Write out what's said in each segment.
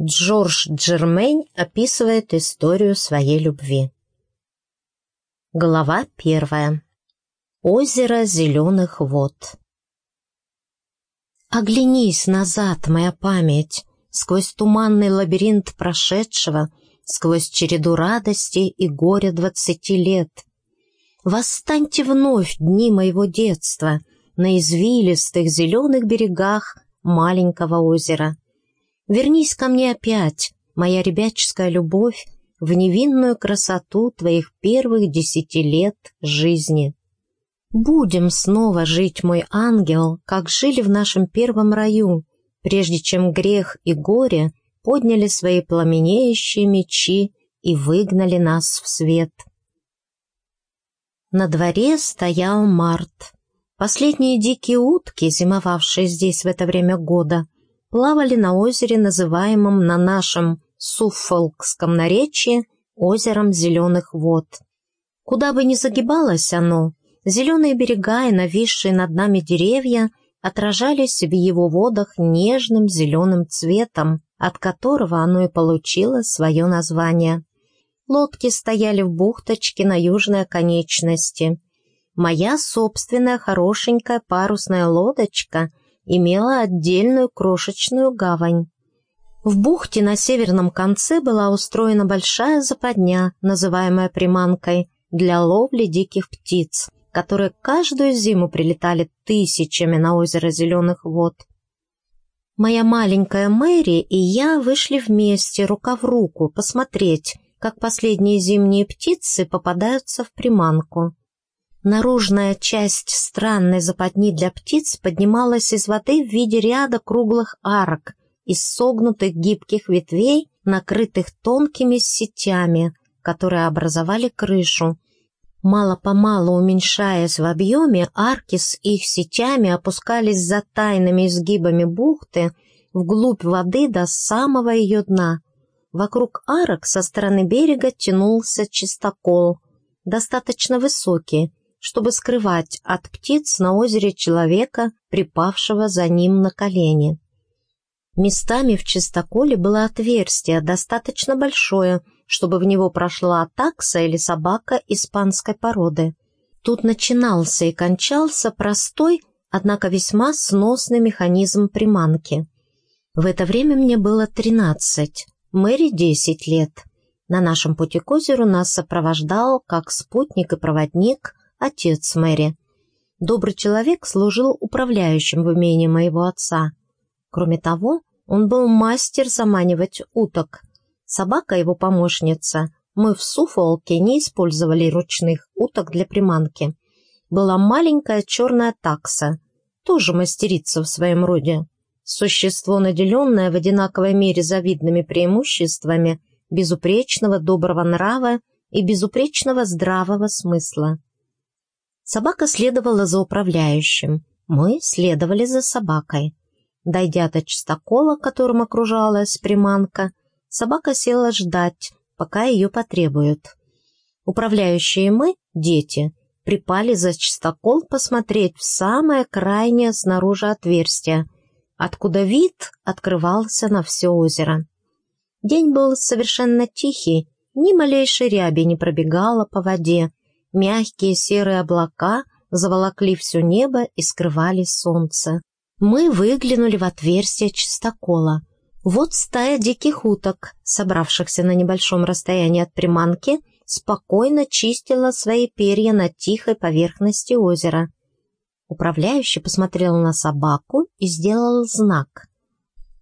Джордж Джермейн описывает историю своей любви. Глава первая. Озеро зеленых вод. Оглянись назад, моя память, сквозь туманный лабиринт прошедшего, сквозь череду радости и горя двадцати лет. Восстаньте вновь дни моего детства на извилистых зеленых берегах маленького озера. Вернись ко мне опять, моя ребяческая любовь, в невинную красоту твоих первых десяти лет жизни. Будем снова жить, мой ангел, как жили в нашем первом раю, прежде чем грех и горе подняли свои пламенеющие мечи и выгнали нас в свет. На дворе стоял март. Последние дикие утки, зимовавшие здесь в это время года, плавали на озере, называемом на нашем суффолкском наречии озером зеленых вод. Куда бы ни загибалось оно, зеленые берега и нависшие над нами деревья отражались в его водах нежным зеленым цветом, от которого оно и получило свое название. Лодки стояли в бухточке на южной оконечности. Моя собственная хорошенькая парусная лодочка — имела отдельную крошечную гавань. В бухте на северном конце была устроена большая западня, называемая приманкой, для ловли диких птиц, которые каждую зиму прилетали тысячами на озеро Зеленых вод. Моя маленькая Мэри и я вышли вместе, рука в руку, посмотреть, как последние зимние птицы попадаются в приманку. Наружная часть странной западни для птиц поднималась из воды в виде ряда круглых арок из согнутых гибких ветвей, накрытых тонкими сетями, которые образовали крышу. Мало-помалу уменьшаясь в объеме, арки с их сетями опускались за тайными изгибами бухты вглубь воды до самого ее дна. Вокруг арок со стороны берега тянулся чистокол, достаточно высокий, чтобы скрывать от птиц на озере человека, припавшего за ним на колени. Местами в чистоколе было отверстие, достаточно большое, чтобы в него прошла такса или собака испанской породы. Тут начинался и кончался простой, однако весьма сносный механизм приманки. В это время мне было тринадцать, Мэри десять лет. На нашем пути к озеру нас сопровождал, как спутник и проводник, отец Мэри. Добрый человек служил управляющим в имении моего отца. Кроме того, он был мастер заманивать уток. Собака его помощница. Мы в Суфолке не использовали ручных уток для приманки. Была маленькая черная такса, тоже мастерица в своем роде. Существо, наделенное в одинаковой мере завидными преимуществами безупречного доброго нрава и безупречного здравого смысла. Собака следовала за управляющим, мы следовали за собакой. Дойдя до чистокола, которым окружалась приманка, собака села ждать, пока ее потребуют. Управляющие мы, дети, припали за чистокол посмотреть в самое крайнее снаружи отверстие, откуда вид открывался на все озеро. День был совершенно тихий, ни малейшей ряби не пробегала по воде, Мягкие серые облака заволокли все небо и скрывали солнце. Мы выглянули в отверстие чистокола. Вот стая диких уток, собравшихся на небольшом расстоянии от приманки, спокойно чистила свои перья на тихой поверхности озера. Управляющий посмотрел на собаку и сделал знак.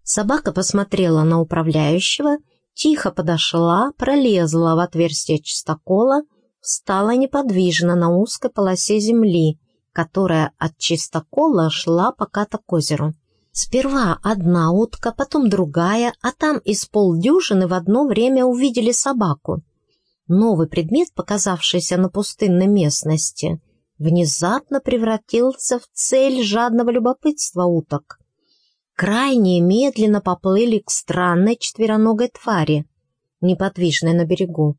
Собака посмотрела на управляющего, тихо подошла, пролезла в отверстие чистокола стала неподвижно на узкой полосе земли, которая от чистокола шла поката к озеру. Сперва одна утка, потом другая, а там из полдюжины в одно время увидели собаку. Новый предмет, показавшийся на пустынной местности, внезапно превратился в цель жадного любопытства уток. Крайне медленно поплыли к странной четвероногой твари, неподвижной на берегу.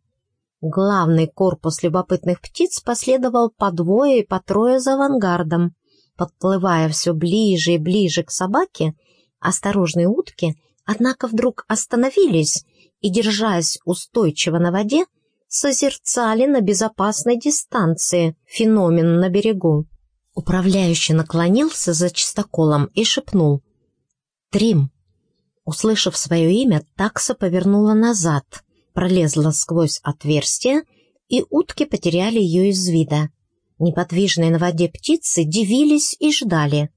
Главный корпус любопытных птиц последовал по двое и по трое за авангардом. Подплывая все ближе и ближе к собаке, осторожные утки однако вдруг остановились и, держась устойчиво на воде, созерцали на безопасной дистанции феномен на берегу. Управляющий наклонился за чистоколом и шепнул «Трим». Услышав свое имя, такса повернула назад, пролезла сквозь отверстие, и утки потеряли ее из вида. Неподвижные на воде птицы дивились и ждали.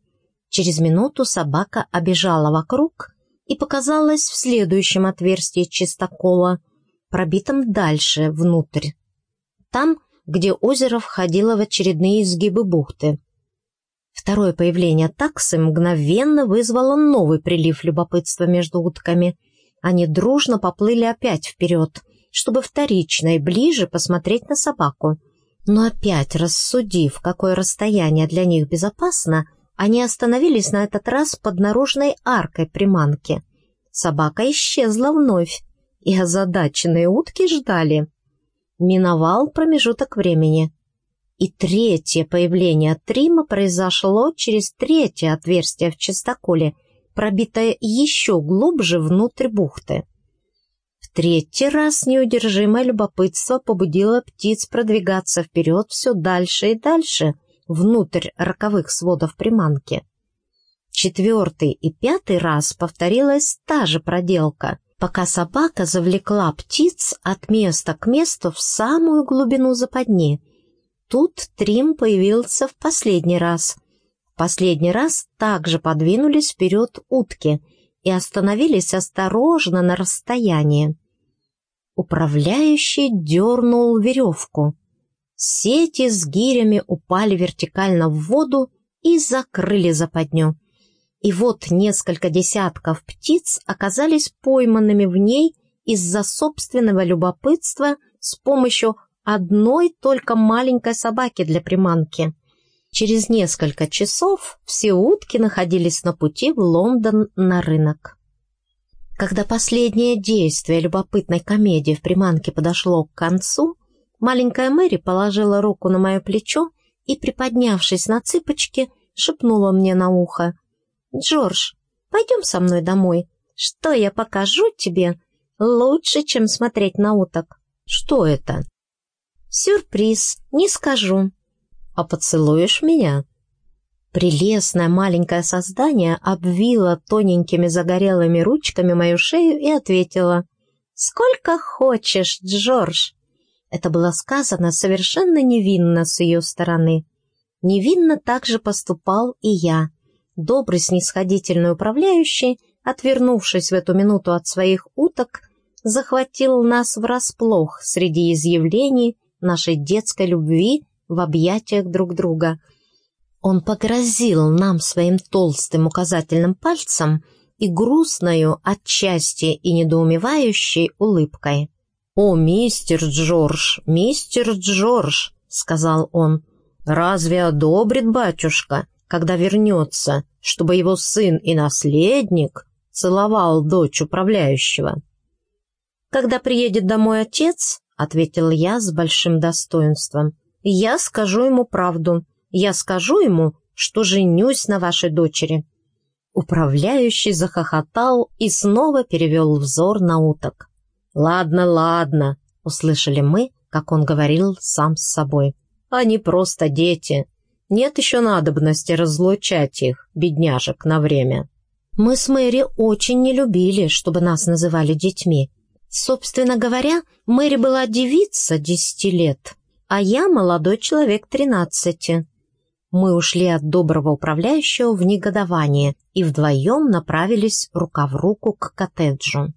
Через минуту собака обежала вокруг и показалась в следующем отверстии чистокола, пробитом дальше, внутрь. Там, где озеро входило в очередные изгибы бухты. Второе появление таксы мгновенно вызвало новый прилив любопытства между утками. Они дружно поплыли опять вперед, чтобы вторично и ближе посмотреть на собаку. Но опять рассудив, какое расстояние для них безопасно, они остановились на этот раз под наружной аркой приманки. Собака исчезла вновь, и озадаченные утки ждали. Миновал промежуток времени. И третье появление Трима произошло через третье отверстие в чистоколе, пробитое еще глубже внутрь бухты. В третий раз неудержимое любопытство побудило птиц продвигаться вперед все дальше и дальше, внутрь роковых сводов приманки. Четвертый и пятый раз повторилась та же проделка, пока собака завлекла птиц от места к месту в самую глубину западни. Тут Трим появился в последний раз. Последний раз также подвинулись вперед утки и остановились осторожно на расстоянии. Управляющий дернул веревку. Сети с гирями упали вертикально в воду и закрыли западню. И вот несколько десятков птиц оказались пойманными в ней из-за собственного любопытства с помощью одной только маленькой собаки для приманки. Через несколько часов все утки находились на пути в Лондон на рынок. Когда последнее действие любопытной комедии в приманке подошло к концу, Маленькая Мэри положила руку на мое плечо и, приподнявшись на цыпочки, шепнула мне на ухо. «Джордж, пойдем со мной домой. Что я покажу тебе лучше, чем смотреть на уток?» «Что это?» «Сюрприз, не скажу». «А поцелуешь меня?» Прелестное маленькое создание обвило тоненькими загорелыми ручками мою шею и ответила. «Сколько хочешь, Джордж!» Это было сказано совершенно невинно с ее стороны. Невинно также поступал и я. Добрый снисходительный управляющий, отвернувшись в эту минуту от своих уток, захватил нас врасплох среди изъявлений нашей детской любви в объятиях друг друга. Он погрозил нам своим толстым указательным пальцем и грустною, отчасти и недоумевающей улыбкой. «О, мистер Джордж, мистер Джордж!» — сказал он. «Разве одобрит батюшка, когда вернется, чтобы его сын и наследник целовал дочь управляющего?» «Когда приедет домой отец», — ответил я с большим достоинством, — «я скажу ему правду. Я скажу ему, что женюсь на вашей дочери». Управляющий захохотал и снова перевел взор на уток. «Ладно, ладно», — услышали мы, как он говорил сам с собой. «Они просто дети. Нет еще надобности разлучать их, бедняжек, на время». Мы с Мэри очень не любили, чтобы нас называли детьми. Собственно говоря, Мэри была девица десяти лет, а я молодой человек тринадцати. Мы ушли от доброго управляющего в негодование и вдвоем направились рука в руку к коттеджу.